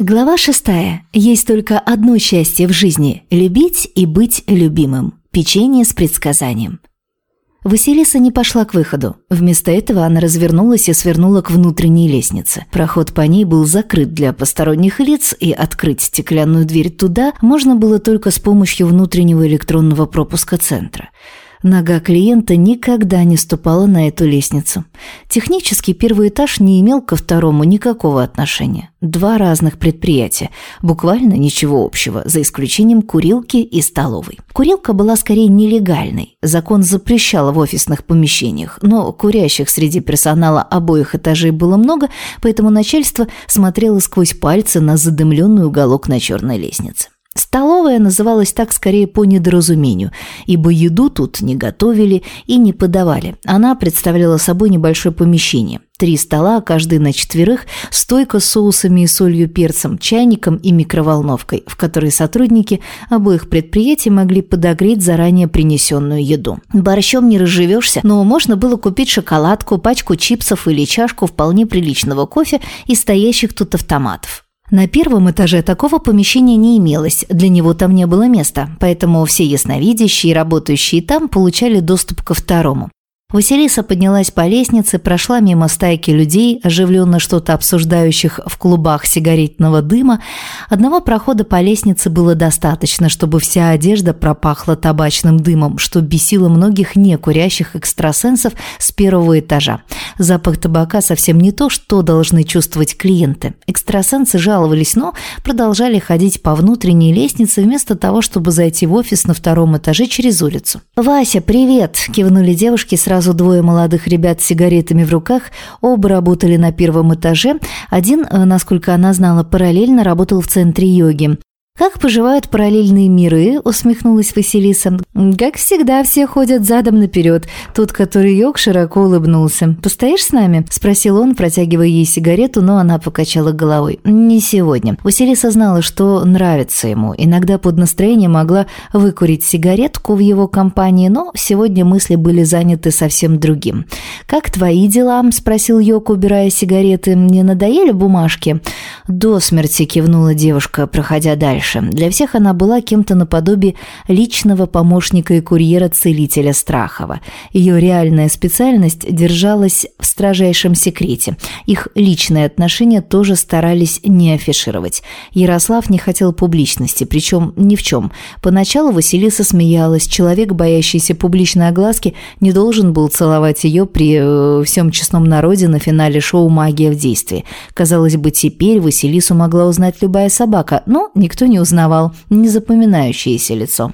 Глава шестая. Есть только одно счастье в жизни – любить и быть любимым. Печенье с предсказанием. Василиса не пошла к выходу. Вместо этого она развернулась и свернула к внутренней лестнице. Проход по ней был закрыт для посторонних лиц, и открыть стеклянную дверь туда можно было только с помощью внутреннего электронного пропуска центра – Нога клиента никогда не ступала на эту лестницу. Технически первый этаж не имел ко второму никакого отношения. Два разных предприятия, буквально ничего общего, за исключением курилки и столовой. Курилка была скорее нелегальной. Закон запрещал в офисных помещениях, но курящих среди персонала обоих этажей было много, поэтому начальство смотрело сквозь пальцы на задымленный уголок на черной лестнице. Столовая называлась так скорее по недоразумению, ибо еду тут не готовили и не подавали. Она представляла собой небольшое помещение. Три стола, каждый на четверых, стойка с соусами и солью перцем, чайником и микроволновкой, в которой сотрудники обоих предприятий могли подогреть заранее принесенную еду. Борщом не разживешься, но можно было купить шоколадку, пачку чипсов или чашку вполне приличного кофе из стоящих тут автоматов. На первом этаже такого помещения не имелось, для него там не было места, поэтому все ясновидящие, работающие там, получали доступ ко второму. Василиса поднялась по лестнице, прошла мимо стайки людей, оживленно что-то обсуждающих в клубах сигаретного дыма. Одного прохода по лестнице было достаточно, чтобы вся одежда пропахла табачным дымом, что бесило многих некурящих экстрасенсов с первого этажа. Запах табака совсем не то, что должны чувствовать клиенты. Экстрасенсы жаловались, но продолжали ходить по внутренней лестнице вместо того, чтобы зайти в офис на втором этаже через улицу. «Вася, привет!» – кивнули девушки сразу Сразу двое молодых ребят с сигаретами в руках, оба работали на первом этаже. Один, э, насколько она знала, параллельно работал в центре йоги. «Как поживают параллельные миры?» – усмехнулась Василиса. «Как всегда, все ходят задом наперед. Который йог, широко улыбнулся. «Постоишь с нами?» – спросил он, протягивая ей сигарету, но она покачала головой. «Не сегодня». Василиса знала, что нравится ему. Иногда под настроение могла выкурить сигаретку в его компании, но сегодня мысли были заняты совсем другим. «Как твои дела?» – спросил Йок, убирая сигареты. «Не надоели бумажки?» «До смерти», – кивнула девушка, проходя дальше дальше. Для всех она была кем-то наподобие личного помощника и курьера-целителя Страхова. Ее реальная специальность держалась в строжайшем секрете. Их личные отношения тоже старались не афишировать. Ярослав не хотел публичности, причем ни в чем. Поначалу Василиса смеялась. Человек, боящийся публичной огласки, не должен был целовать ее при э, всем честном народе на финале шоу «Магия в действии». Казалось бы, теперь Василису могла узнать любая собака, но никто не узнавал незапоминающееся лицо.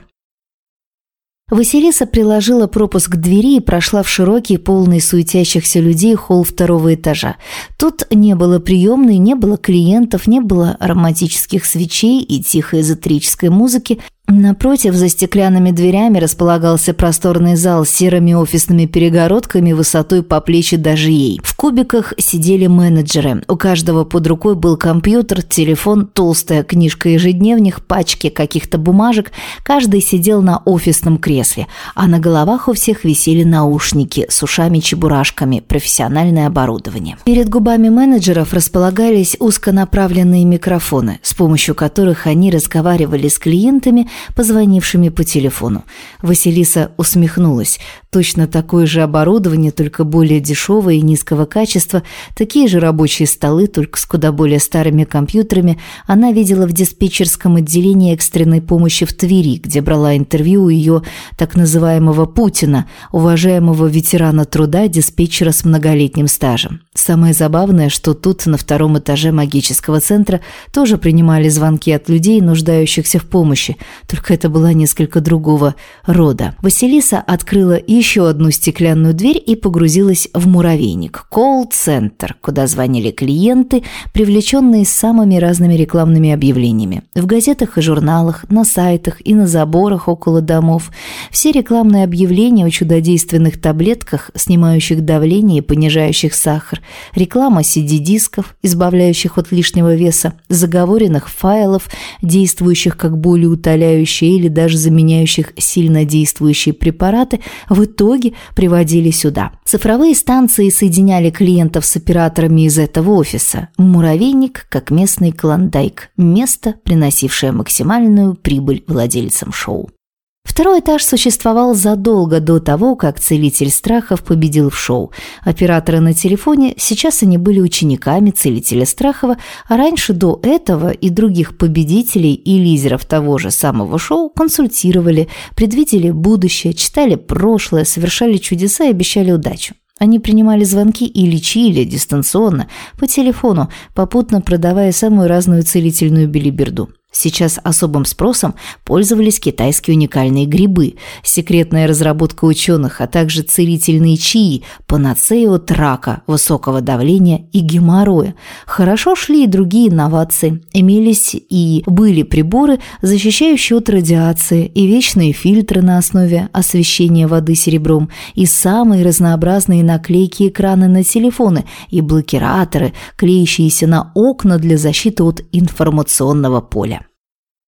Василиса приложила пропуск к двери и прошла в широкий, полный суетящихся людей холл второго этажа. Тут не было приемной, не было клиентов, не было ароматических свечей и тихой эзотерической музыки, Напротив, за стеклянными дверями располагался просторный зал с серыми офисными перегородками высотой по плечи даже ей. В кубиках сидели менеджеры. У каждого под рукой был компьютер, телефон, толстая книжка ежедневных, пачки каких-то бумажек. Каждый сидел на офисном кресле, а на головах у всех висели наушники с ушами-чебурашками, профессиональное оборудование. Перед губами менеджеров располагались узконаправленные микрофоны, с помощью которых они разговаривали с клиентами, позвонившими по телефону. Василиса усмехнулась. Точно такое же оборудование, только более дешевое и низкого качества, такие же рабочие столы, только с куда более старыми компьютерами, она видела в диспетчерском отделении экстренной помощи в Твери, где брала интервью у ее так называемого Путина, уважаемого ветерана труда, диспетчера с многолетним стажем. Самое забавное, что тут, на втором этаже магического центра, тоже принимали звонки от людей, нуждающихся в помощи, только это была несколько другого рода. Василиса открыла еще одну стеклянную дверь и погрузилась в муравейник – колл-центр, куда звонили клиенты, привлеченные самыми разными рекламными объявлениями. В газетах и журналах, на сайтах и на заборах около домов. Все рекламные объявления о чудодейственных таблетках, снимающих давление и понижающих сахар, реклама CD-дисков, избавляющих от лишнего веса, заговоренных файлов, действующих как болеутоляющие или даже заменяющих сильно действующие препараты, в итоге приводили сюда. Цифровые станции соединяли клиентов с операторами из этого офиса. Муравейник, как местный клондайк, место, приносившее максимальную прибыль владельцам шоу. Второй этаж существовал задолго до того, как целитель страхов победил в шоу. Операторы на телефоне, сейчас они были учениками целителя Страхова, а раньше до этого и других победителей и лидеров того же самого шоу консультировали, предвидели будущее, читали прошлое, совершали чудеса и обещали удачу. Они принимали звонки и лечили дистанционно, по телефону, попутно продавая самую разную целительную билиберду. Сейчас особым спросом пользовались китайские уникальные грибы, секретная разработка ученых, а также целительные чаи, панацея от рака, высокого давления и геморроя. Хорошо шли и другие инновации. Имелись и были приборы, защищающие от радиации, и вечные фильтры на основе освещения воды серебром, и самые разнообразные наклейки экраны на телефоны, и блокираторы, клеящиеся на окна для защиты от информационного поля.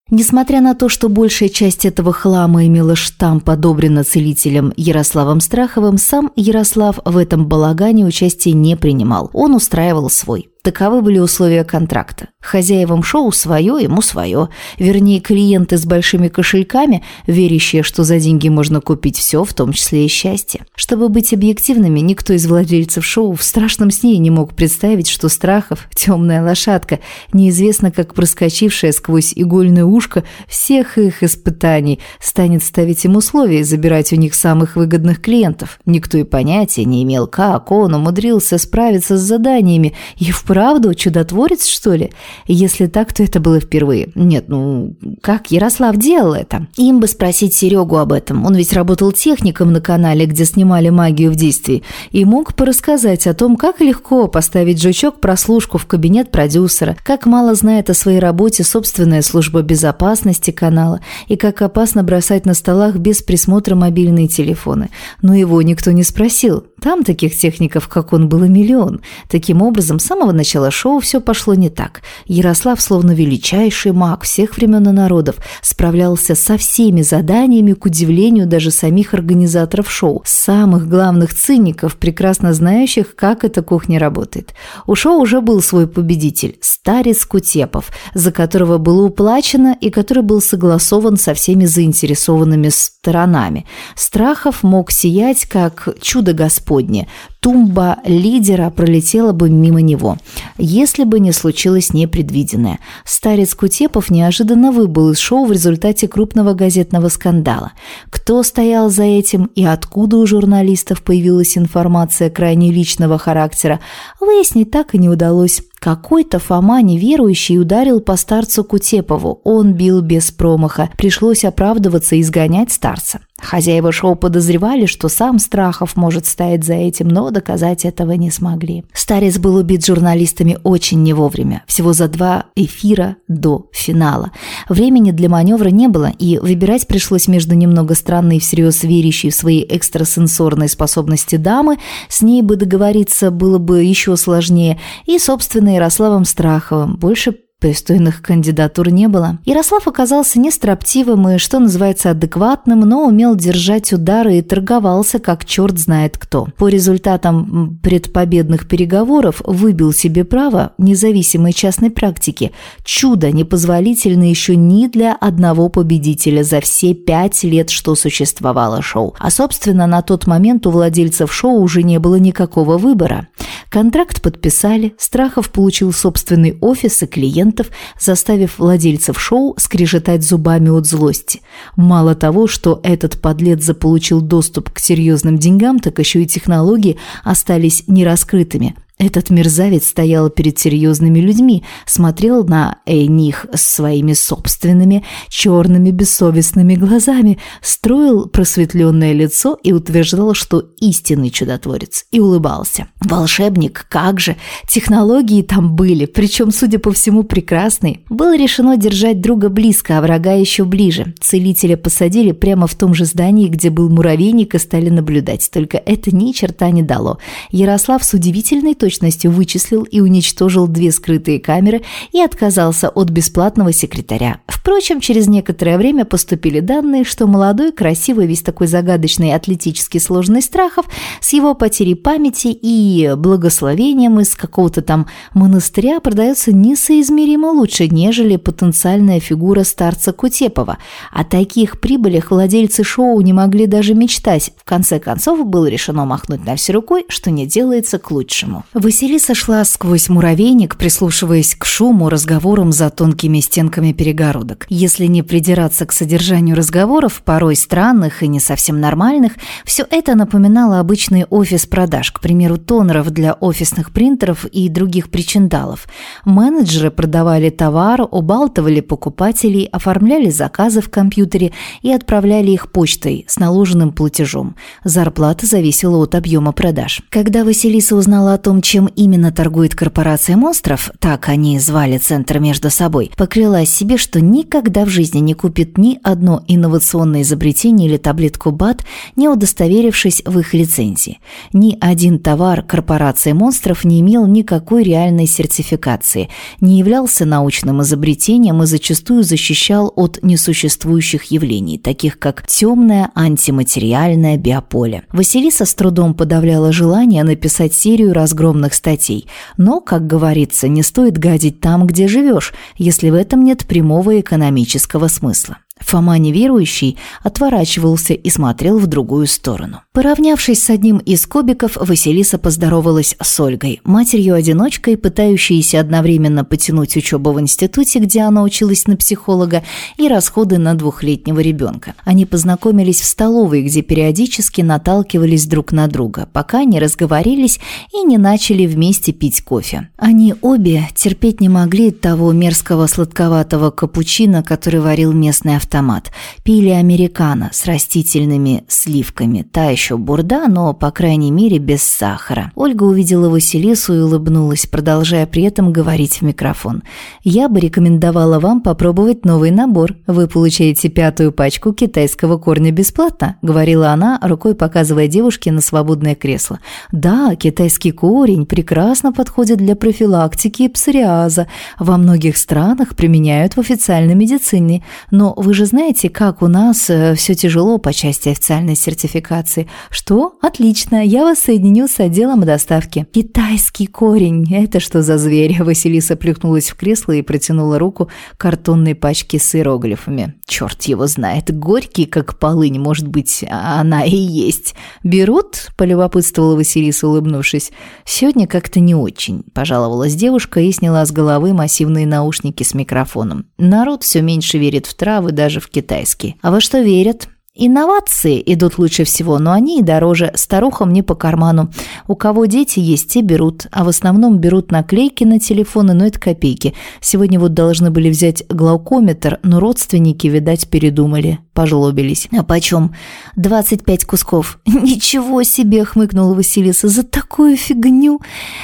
Несмотря на то, что большая часть этого хлама имела штамп, одобренно целителем Ярославом Страховым, сам Ярослав в этом балагане участия не принимал. Он устраивал свой. Таковы были условия контракта. Хозяевам шоу свое, ему свое. Вернее, клиенты с большими кошельками, верящие, что за деньги можно купить все, в том числе и счастье. Чтобы быть объективными, никто из владельцев шоу в страшном сне не мог представить, что Страхов, темная лошадка, неизвестно как проскочившая сквозь игольное ушко всех их испытаний, станет ставить им условия и забирать у них самых выгодных клиентов. Никто и понятия не имел, как он умудрился справиться с заданиями и в вправду чудотворец, что ли? Если так, то это было впервые. Нет, ну, как Ярослав делал это? Им бы спросить Серегу об этом. Он ведь работал техником на канале, где снимали магию в действии, и мог порассказать о том, как легко поставить жучок-прослушку в кабинет продюсера, как мало знает о своей работе собственная служба безопасности канала, и как опасно бросать на столах без присмотра мобильные телефоны. Но его никто не спросил. Там таких техников, как он, было миллион. Таким образом, с самого начала начала шоу все пошло не так. Ярослав, словно величайший маг всех времен и народов, справлялся со всеми заданиями, к удивлению даже самих организаторов шоу, самых главных циников, прекрасно знающих, как эта кухня работает. У шоу уже был свой победитель – старец Кутепов, за которого было уплачено и который был согласован со всеми заинтересованными сторонами. Страхов мог сиять, как чудо Господне, тумба лидера пролетела бы мимо него, если бы не случилось непредвиденное. Старец Кутепов неожиданно выбыл из шоу в результате крупного газетного скандала. Кто стоял за этим и откуда у журналистов появилась информация крайне личного характера, выяснить так и не удалось. Какой-то Фома неверующий ударил по старцу Кутепову. Он бил без промаха. Пришлось оправдываться и изгонять старца. Хозяева шоу подозревали, что сам Страхов может стоять за этим, но доказать этого не смогли. Старец был убит журналистами очень не вовремя, всего за два эфира до финала. Времени для маневра не было, и выбирать пришлось между немного странной и всерьез верящей в свои экстрасенсорные способности дамы, с ней бы договориться было бы еще сложнее, и, собственно, Ярославом Страховым, больше Пристойных кандидатур не было. Ярослав оказался не строптивым и, что называется, адекватным, но умел держать удары и торговался, как черт знает кто. По результатам предпобедных переговоров выбил себе право независимой частной практики. Чудо, непозволительно еще ни для одного победителя за все пять лет, что существовало шоу. А, собственно, на тот момент у владельцев шоу уже не было никакого выбора. Контракт подписали, Страхов получил собственный офис и клиент, клиентов, заставив владельцев шоу скрежетать зубами от злости. Мало того, что этот подлец заполучил доступ к серьезным деньгам, так еще и технологии остались нераскрытыми – этот мерзавец стоял перед серьезными людьми, смотрел на э, них своими собственными черными бессовестными глазами, строил просветленное лицо и утверждал, что истинный чудотворец, и улыбался. Волшебник, как же! Технологии там были, причем, судя по всему, прекрасные. Было решено держать друга близко, а врага еще ближе. Целителя посадили прямо в том же здании, где был муравейник, и стали наблюдать. Только это ни черта не дало. Ярослав с удивительной точностью точностью вычислил и уничтожил две скрытые камеры и отказался от бесплатного секретаря. Впрочем, через некоторое время поступили данные, что молодой, красивый, весь такой загадочный, атлетически сложный Страхов с его потерей памяти и благословением из какого-то там монастыря продается несоизмеримо лучше, нежели потенциальная фигура старца Кутепова. О таких прибылях владельцы шоу не могли даже мечтать. В конце концов, было решено махнуть на все рукой, что не делается к лучшему. Василиса шла сквозь муравейник, прислушиваясь к шуму, разговорам за тонкими стенками перегородок. Если не придираться к содержанию разговоров, порой странных и не совсем нормальных, все это напоминало обычный офис продаж, к примеру, тонеров для офисных принтеров и других причиндалов. Менеджеры продавали товар, убалтывали покупателей, оформляли заказы в компьютере и отправляли их почтой с наложенным платежом. Зарплата зависела от объема продаж. Когда Василиса узнала о том, чем именно торгует корпорация монстров, так они звали центр между собой, поклялась себе, что никогда в жизни не купит ни одно инновационное изобретение или таблетку БАТ, не удостоверившись в их лицензии. Ни один товар корпорации монстров не имел никакой реальной сертификации, не являлся научным изобретением и зачастую защищал от несуществующих явлений, таких как темное антиматериальное биополе. Василиса с трудом подавляла желание написать серию разгромных статей, но, как говорится, не стоит гадить там, где живешь, если в этом нет прямого экономического смысла. Фома неверующий отворачивался и смотрел в другую сторону. Поравнявшись с одним из кубиков, Василиса поздоровалась с Ольгой, матерью-одиночкой, пытающейся одновременно потянуть учебу в институте, где она училась на психолога, и расходы на двухлетнего ребенка. Они познакомились в столовой, где периодически наталкивались друг на друга, пока не разговорились и не начали вместе пить кофе. Они обе терпеть не могли того мерзкого сладковатого капучино, который варил местный автомат автомат. Пили американо с растительными сливками. Та еще бурда, но, по крайней мере, без сахара. Ольга увидела Василису и улыбнулась, продолжая при этом говорить в микрофон. «Я бы рекомендовала вам попробовать новый набор. Вы получаете пятую пачку китайского корня бесплатно», говорила она, рукой показывая девушке на свободное кресло. «Да, китайский корень прекрасно подходит для профилактики псориаза. Во многих странах применяют в официальной медицине. Но вы же знаете, как у нас э, все тяжело по части официальной сертификации. Что? Отлично, я вас соединю с отделом доставки. Китайский корень. Это что за зверь? Василиса плюхнулась в кресло и протянула руку к картонной пачке с иероглифами. Черт его знает, горький, как полынь, может быть, а она и есть. Берут? Полюбопытствовала Василиса, улыбнувшись. Сегодня как-то не очень, пожаловалась девушка и сняла с головы массивные наушники с микрофоном. Народ все меньше верит в травы, даже даже в китайский. А во что верят? Инновации идут лучше всего, но они и дороже. Старухам не по карману. У кого дети есть, те берут. А в основном берут наклейки на телефоны, но это копейки. Сегодня вот должны были взять глаукометр, но родственники, видать, передумали. Пожлобились. А почем? Двадцать пять кусков. Ничего себе, хмыкнула Василиса, за такую фигню.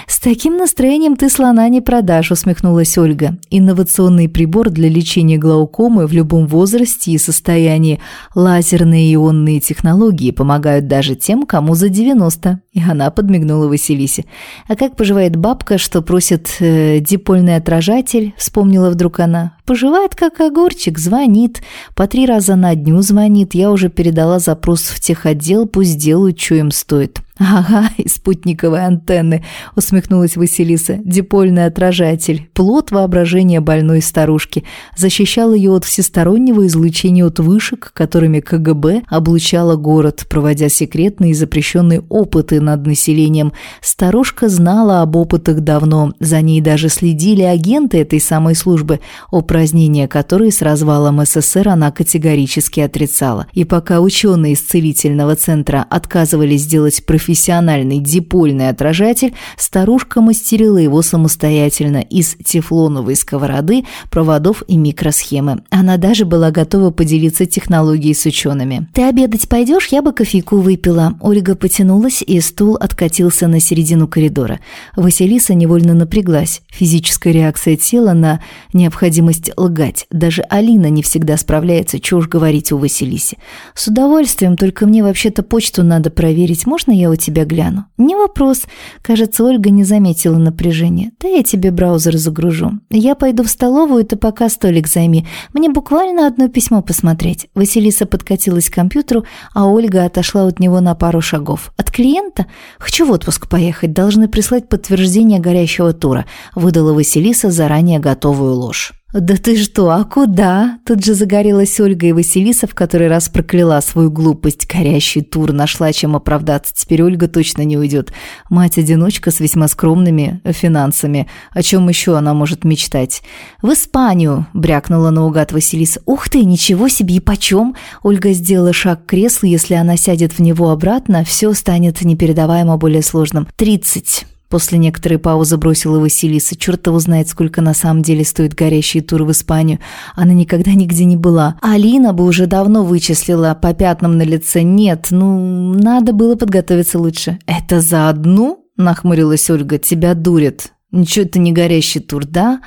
С таким настроением ты слона не продашь, усмехнулась Ольга. Инновационный прибор для лечения глаукомы в любом возрасте и состоянии. Лазер Ядерные ионные технологии помогают даже тем, кому за 90. И она подмигнула Василисе. А как поживает бабка, что просит э, дипольный отражатель, вспомнила вдруг она. Поживает как огурчик, звонит. По три раза на дню звонит. Я уже передала запрос в техотдел, пусть делают, что им стоит. «Ага, и спутниковые антенны», — усмехнулась Василиса. «Дипольный отражатель, плод воображения больной старушки, защищал ее от всестороннего излучения от вышек, которыми КГБ облучала город, проводя секретные и запрещенные опыты над населением. Старушка знала об опытах давно, за ней даже следили агенты этой самой службы, упразднения которой с развалом СССР она категорически отрицала. И пока ученые из целительного центра отказывались делать профессиональные профессиональный дипольный отражатель, старушка мастерила его самостоятельно из тефлоновой сковороды, проводов и микросхемы. Она даже была готова поделиться технологией с учеными. «Ты обедать пойдешь? Я бы кофейку выпила». Ольга потянулась, и стул откатился на середину коридора. Василиса невольно напряглась. Физическая реакция тела на необходимость лгать. Даже Алина не всегда справляется, чего уж говорить у Василиси. «С удовольствием, только мне вообще-то почту надо проверить. Можно я у тебя гляну». «Не вопрос». Кажется, Ольга не заметила напряжения. «Да я тебе браузер загружу. Я пойду в столовую, ты пока столик займи. Мне буквально одно письмо посмотреть». Василиса подкатилась к компьютеру, а Ольга отошла от него на пару шагов. «От клиента? Хочу в отпуск поехать. Должны прислать подтверждение горящего тура», выдала Василиса заранее готовую ложь. «Да ты что, а куда?» Тут же загорелась Ольга и Василиса, в который раз прокляла свою глупость. Горящий тур нашла, чем оправдаться. Теперь Ольга точно не уйдет. Мать-одиночка с весьма скромными финансами. О чем еще она может мечтать? «В Испанию!» – брякнула наугад Василиса. «Ух ты, ничего себе, и почем?» Ольга сделала шаг к креслу. Если она сядет в него обратно, все станет непередаваемо более сложным. «Тридцать!» После некоторой паузы бросила Василиса. Черт его знает, сколько на самом деле стоит горящий тур в Испанию. Она никогда нигде не была. Алина бы уже давно вычислила по пятнам на лице. Нет, ну, надо было подготовиться лучше. «Это за одну?» – нахмурилась Ольга. «Тебя дурит. Ничего это не горящий тур, да?»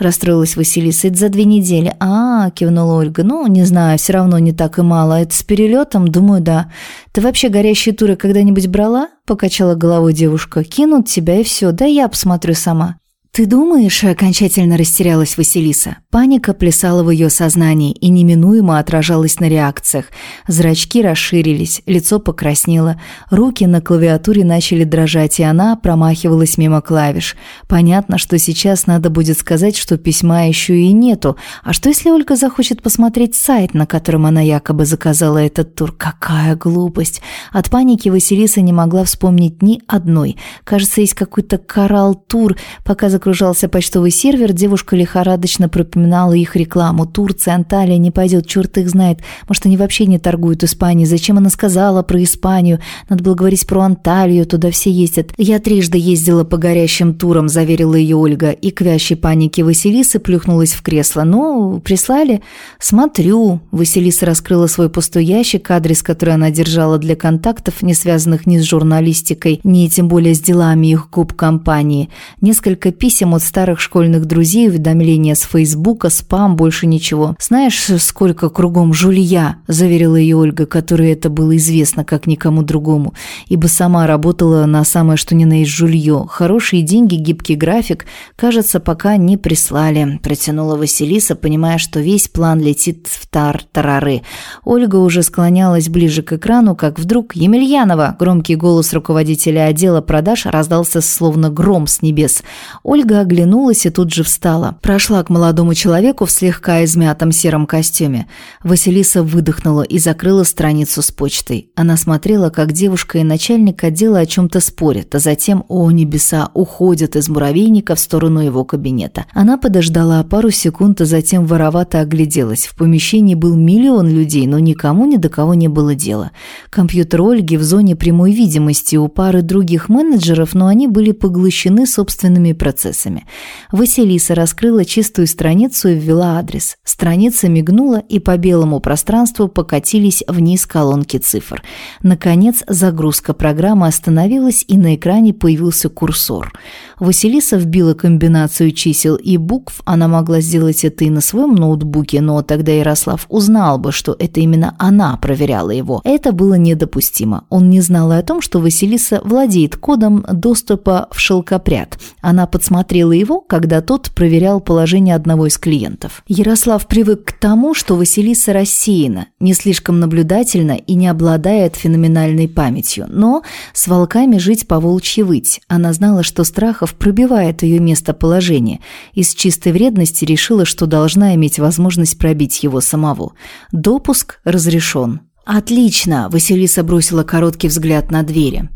расстроилась Василиса. «Это за две недели». «А, — кивнула Ольга, — ну, не знаю, все равно не так и мало. Это с перелетом? Думаю, да. Ты вообще горящие туры когда-нибудь брала?» — покачала головой девушка. «Кинут тебя и все. Да я посмотрю сама». «Ты думаешь?» – окончательно растерялась Василиса. Паника плясала в ее сознании и неминуемо отражалась на реакциях. Зрачки расширились, лицо покраснело, руки на клавиатуре начали дрожать, и она промахивалась мимо клавиш. Понятно, что сейчас надо будет сказать, что письма еще и нету. А что, если Ольга захочет посмотреть сайт, на котором она якобы заказала этот тур? Какая глупость! От паники Василиса не могла вспомнить ни одной. Кажется, есть какой-то коралл-тур, пока загружался почтовый сервер, девушка лихорадочно пропоминала их рекламу. Турция, Анталия, не пойдет, черт их знает. Может, они вообще не торгуют Испанией. Зачем она сказала про Испанию? Надо было говорить про Анталию, туда все ездят. Я трижды ездила по горящим турам, заверила ее Ольга. И к вящей панике Василисы плюхнулась в кресло. Ну, прислали? Смотрю. Василиса раскрыла свой пустой ящик, адрес, который она держала для контактов, не связанных ни с журналистикой, ни тем более с делами их губ компании. Несколько писем писем от старых школьных друзей, уведомления с Фейсбука, спам, больше ничего. «Знаешь, сколько кругом жулья?» – заверила ее Ольга, которой это было известно, как никому другому, ибо сама работала на самое что ни на есть жулье. Хорошие деньги, гибкий график, кажется, пока не прислали. Протянула Василиса, понимая, что весь план летит в тар-тарары. Ольга уже склонялась ближе к экрану, как вдруг «Емельянова!» Громкий голос руководителя отдела продаж раздался словно гром с небес. Ольга Ольга оглянулась и тут же встала. Прошла к молодому человеку в слегка измятом сером костюме. Василиса выдохнула и закрыла страницу с почтой. Она смотрела, как девушка и начальник отдела о чем-то спорят, а затем, о небеса, уходят из муравейника в сторону его кабинета. Она подождала пару секунд, а затем воровато огляделась. В помещении был миллион людей, но никому ни до кого не было дела. Компьютер Ольги в зоне прямой видимости у пары других менеджеров, но они были поглощены собственными процессами процессами. Василиса раскрыла чистую страницу и ввела адрес. Страница мигнула, и по белому пространству покатились вниз колонки цифр. Наконец, загрузка программы остановилась, и на экране появился курсор. Василиса вбила комбинацию чисел и букв, она могла сделать это и на своем ноутбуке, но тогда Ярослав узнал бы, что это именно она проверяла его. Это было недопустимо. Он не знал и о том, что Василиса владеет кодом доступа в шелкопряд. Она подсмотрела осмотрела его, когда тот проверял положение одного из клиентов. Ярослав привык к тому, что Василиса рассеяна, не слишком наблюдательна и не обладает феноменальной памятью, но с волками жить по волчьи выть. Она знала, что Страхов пробивает ее местоположение и с чистой вредности решила, что должна иметь возможность пробить его самого. Допуск разрешен. «Отлично!» – Василиса бросила короткий взгляд на двери.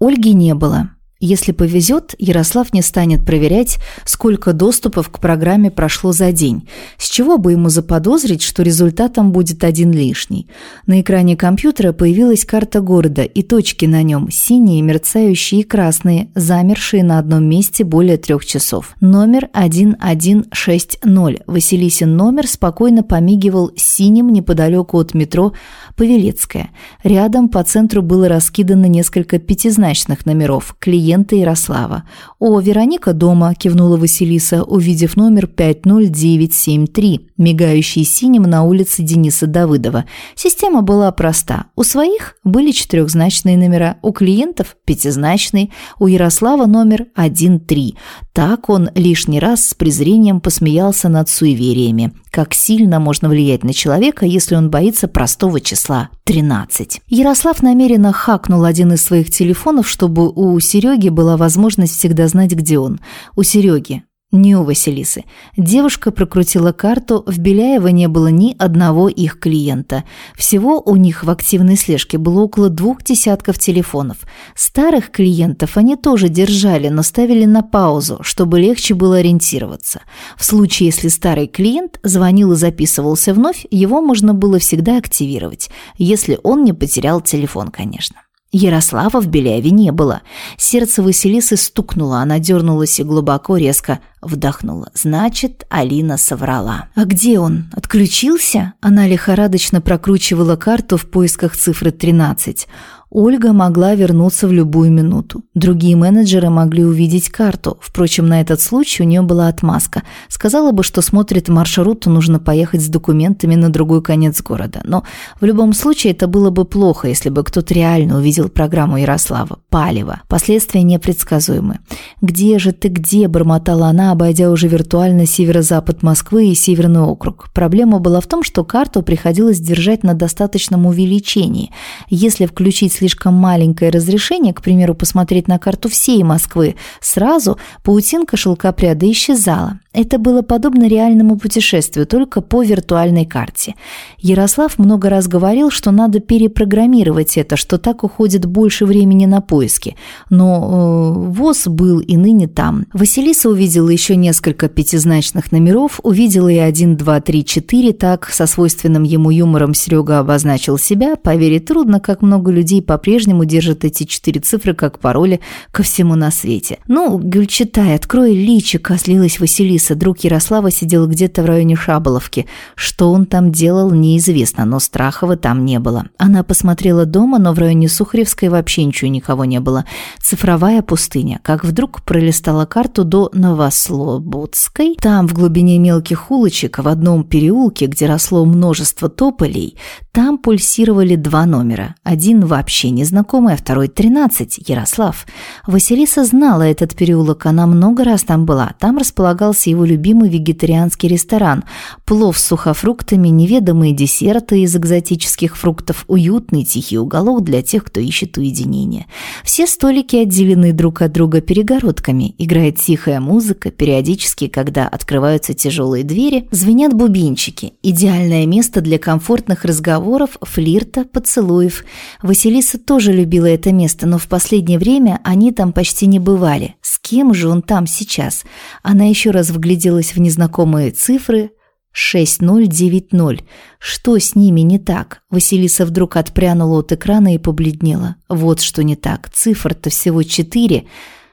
Ольги не было. Если повезет, Ярослав не станет проверять, сколько доступов к программе прошло за день, с чего бы ему заподозрить, что результатом будет один лишний. На экране компьютера появилась карта города и точки на нем, синие, мерцающие и красные, замершие на одном месте более трех часов. Номер 1160. Василисин номер спокойно помигивал синим неподалеку от метро Павелецкая. Рядом по центру было раскидано несколько пятизначных номеров. Клиент клиента Ярослава. «О, Вероника дома», – кивнула Василиса, увидев номер 50973, мигающий синим на улице Дениса Давыдова. Система была проста. У своих были четырехзначные номера, у клиентов – пятизначный, у Ярослава номер 13. Так он лишний раз с презрением посмеялся над суевериями. Как сильно можно влиять на человека, если он боится простого числа 13. Ярослав намеренно хакнул один из своих телефонов, чтобы у Сереги была возможность всегда знать, где он. У Сереги. Не у Василисы. Девушка прокрутила карту, в Беляево не было ни одного их клиента. Всего у них в активной слежке было около двух десятков телефонов. Старых клиентов они тоже держали, но ставили на паузу, чтобы легче было ориентироваться. В случае, если старый клиент звонил и записывался вновь, его можно было всегда активировать, если он не потерял телефон, конечно. Ярослава в Беляеве не было. Сердце Василисы стукнуло, она дернулась и глубоко, резко вдохнула. Значит, Алина соврала. «А где он? Отключился?» Она лихорадочно прокручивала карту в поисках цифры 13. Ольга могла вернуться в любую минуту. Другие менеджеры могли увидеть карту. Впрочем, на этот случай у нее была отмазка. Сказала бы, что смотрит маршрут, то нужно поехать с документами на другой конец города. Но в любом случае это было бы плохо, если бы кто-то реально увидел программу Ярослава. Палева. Последствия непредсказуемы. «Где же ты, где?» – бормотала она, обойдя уже виртуально северо-запад Москвы и Северный округ. Проблема была в том, что карту приходилось держать на достаточном увеличении. Если включить слишком маленькое разрешение, к примеру, посмотреть на карту всей Москвы, сразу паутинка шелкопряда исчезала. Это было подобно реальному путешествию, только по виртуальной карте. Ярослав много раз говорил, что надо перепрограммировать это, что так уходит больше времени на поиски. Но э, ВОЗ был и ныне там. Василиса увидела еще несколько пятизначных номеров, увидела и 1, 2, 3, 4, так со свойственным ему юмором Серега обозначил себя. Поверить трудно, как много людей по-прежнему держат эти четыре цифры как пароли ко всему на свете. «Ну, Гюльчатай, открой личико», – слилась Василиса. Друг Ярослава, сидел где-то в районе Шаболовки. Что он там делал, неизвестно, но Страхова там не было. Она посмотрела дома, но в районе Сухаревской вообще ничего никого не было. Цифровая пустыня. Как вдруг пролистала карту до Новослободской. Там, в глубине мелких улочек, в одном переулке, где росло множество тополей, там пульсировали два номера. Один вообще незнакомый, а второй 13, Ярослав. Василиса знала этот переулок, она много раз там была. Там располагался его любимый вегетарианский ресторан. Плов с сухофруктами, неведомые десерты из экзотических фруктов, уютный тихий уголок для тех, кто ищет уединение. Все столики отделены друг от друга перегородками. Играет тихая музыка, периодически, когда открываются тяжелые двери, звенят бубенчики. Идеальное место для комфортных разговоров, флирта, поцелуев. Василиса тоже любила это место, но в последнее время они там почти не бывали. С кем же он там сейчас? Она еще раз вгляделась в незнакомые цифры 6090. Что с ними не так? Василиса вдруг отпрянула от экрана и побледнела. Вот что не так. Цифр-то всего 4.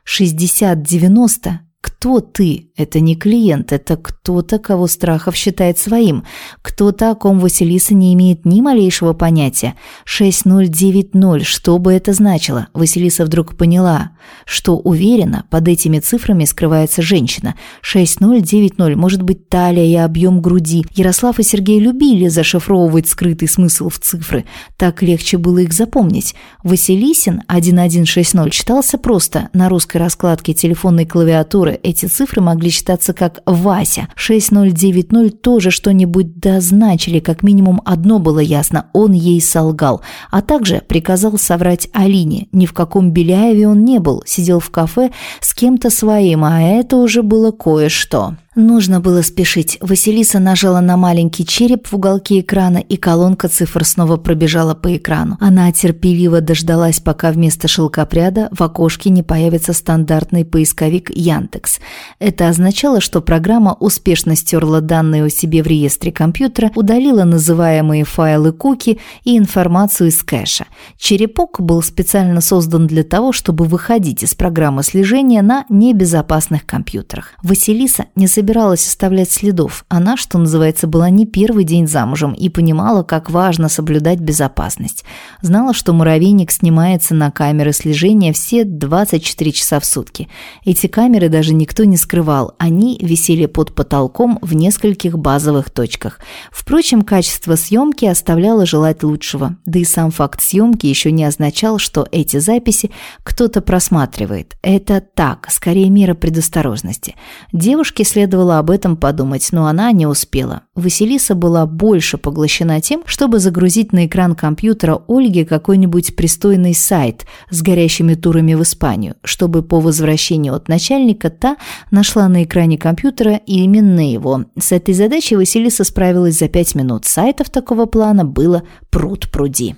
60-90. Кто ты? Это не клиент, это кто-то, кого Страхов считает своим. Кто-то, о ком Василиса не имеет ни малейшего понятия. 6090, что бы это значило? Василиса вдруг поняла, что уверена, под этими цифрами скрывается женщина. 6090, может быть, талия и объем груди. Ярослав и Сергей любили зашифровывать скрытый смысл в цифры. Так легче было их запомнить. Василисин 1160 читался просто на русской раскладке телефонной клавиатуры цифры, эти цифры могли считаться как Вася. 6090 тоже что-нибудь дозначили, как минимум одно было ясно – он ей солгал. А также приказал соврать Алине. Ни в каком Беляеве он не был, сидел в кафе с кем-то своим, а это уже было кое-что. Нужно было спешить. Василиса нажала на маленький череп в уголке экрана, и колонка цифр снова пробежала по экрану. Она терпеливо дождалась, пока вместо шелкопряда в окошке не появится стандартный поисковик Яндекс. Это означало, что программа успешно стерла данные о себе в реестре компьютера, удалила называемые файлы куки и информацию из кэша. Черепок был специально создан для того, чтобы выходить из программы слежения на небезопасных компьютерах. Василиса не собиралась собиралась оставлять следов. Она, что называется, была не первый день замужем и понимала, как важно соблюдать безопасность. Знала, что муравейник снимается на камеры слежения все 24 часа в сутки. Эти камеры даже никто не скрывал. Они висели под потолком в нескольких базовых точках. Впрочем, качество съемки оставляло желать лучшего. Да и сам факт съемки еще не означал, что эти записи кто-то просматривает. Это так, скорее мера предосторожности. Девушке следовало об этом подумать, но она не успела. Василиса была больше поглощена тем, чтобы загрузить на экран компьютера Ольги какой-нибудь пристойный сайт с горящими турами в Испанию, чтобы по возвращению от начальника та нашла на экране компьютера именно его. С этой задачей Василиса справилась за пять минут. Сайтов такого плана было пруд пруди.